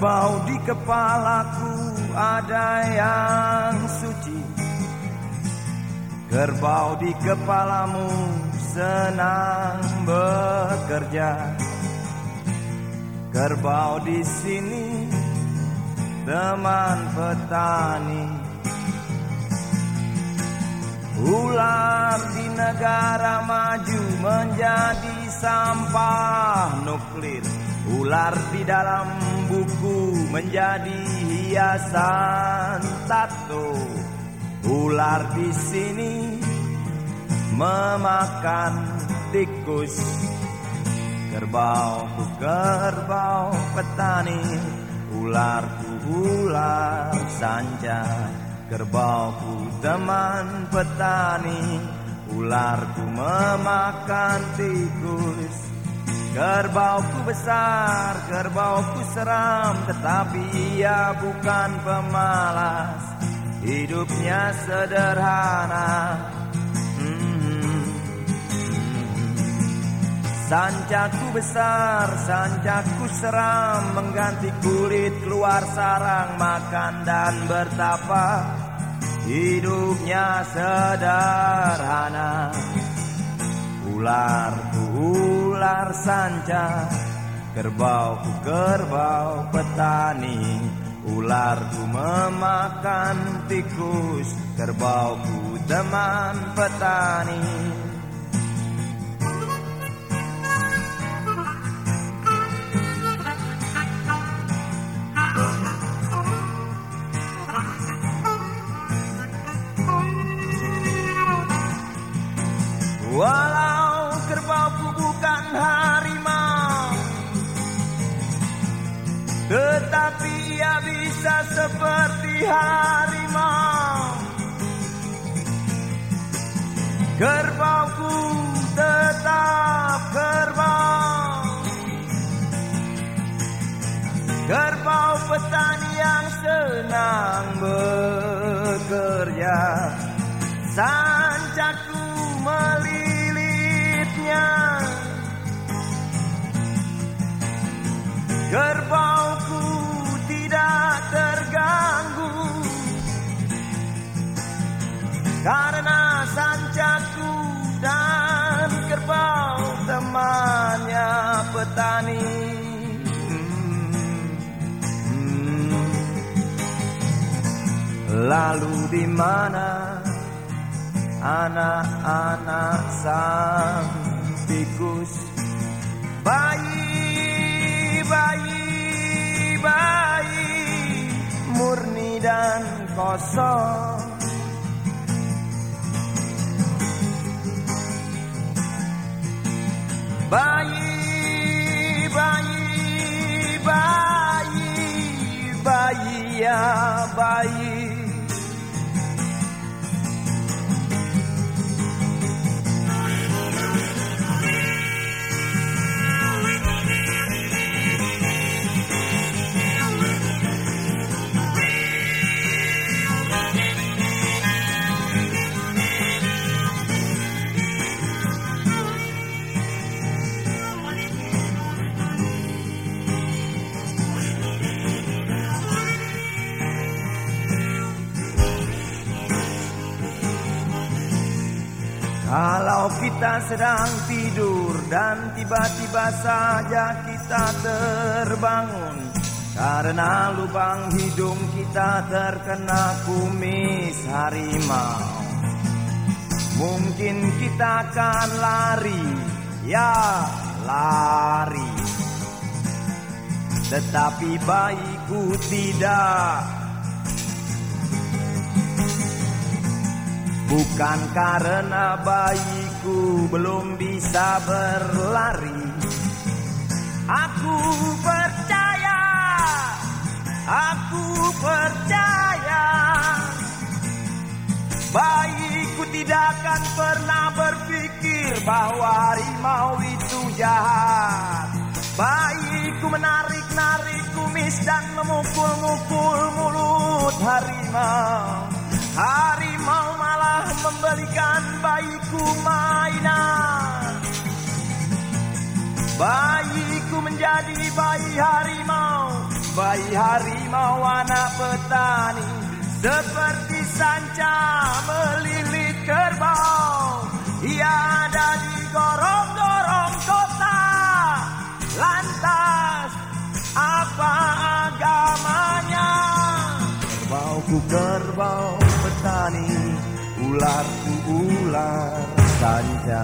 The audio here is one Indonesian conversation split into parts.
Kerbau di kepalaku ada yang suci. Kerbau di kepalamu senang bekerja. Kerbau di sini teman petani. Ular di negara maju menjadi sampah nuklir Ular di dalam buku menjadi hiasan tato Ular di sini memakan tikus. Kerbau ku kerbau petani. Ularku ular sanca Kerbau ku teman petani. Ularku memakan tikus Kerbauku besar, kerbauku seram Tetapi ia bukan pemalas. Hidupnya sederhana. Hmm. Sancaku besar, sancaku seram Mengganti kulit keluar sarang Makan dan bertapa. Hidupnya sederhana Ular ku ular sanca Kerbau ku kerbau petani. Ularku memakan tikus Kerbauku teman petani bisa seperti harimau. Kerbauku tetap kerbau. Kerbau petani yang senang bekerja. Sancaku melilitnya. Kerbauku Lalu di mana anak-anak sang tikus bayi bayi bayi murni dan kosong. Bayi bayi bayi bayi ya bayi Kalau kita sedang tidur dan tiba-tiba saja kita terbangun Karena lubang hidung kita terkena kumis harimau. Mungkin kita akan lari, ya lari. Tetapi bayiku tidak Bukan karena bayiku belum bisa berlari. Aku percaya Aku percaya Bayiku tidak akan pernah berpikir bahwa harimau itu jahat. Bayiku menarik-narik kumis dan memukul-mukul mulut harimau. Harimau membelikan bayiku mainan Bayiku menjadi bayi harimau. Bayi harimau anak petani. Seperti sanca melilit kerbau. Ia ada di gorong-gorong kota. Lantas apa agamanya? Kerbau ku kerbau petani ular ku ular sanca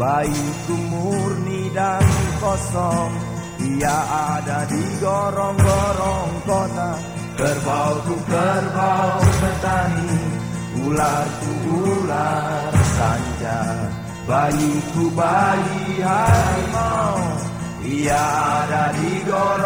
bayiku murni dan kosong. Ia ada di gorong-gorong kota Kerbau ku kerbau petani. Ular ku ular sanja Bayiku bayi harimau. Ia ada di gorong-gorong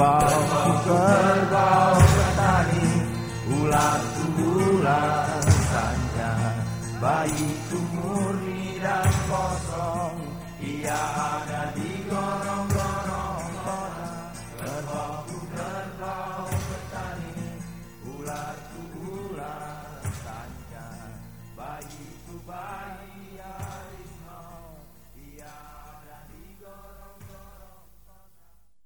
about the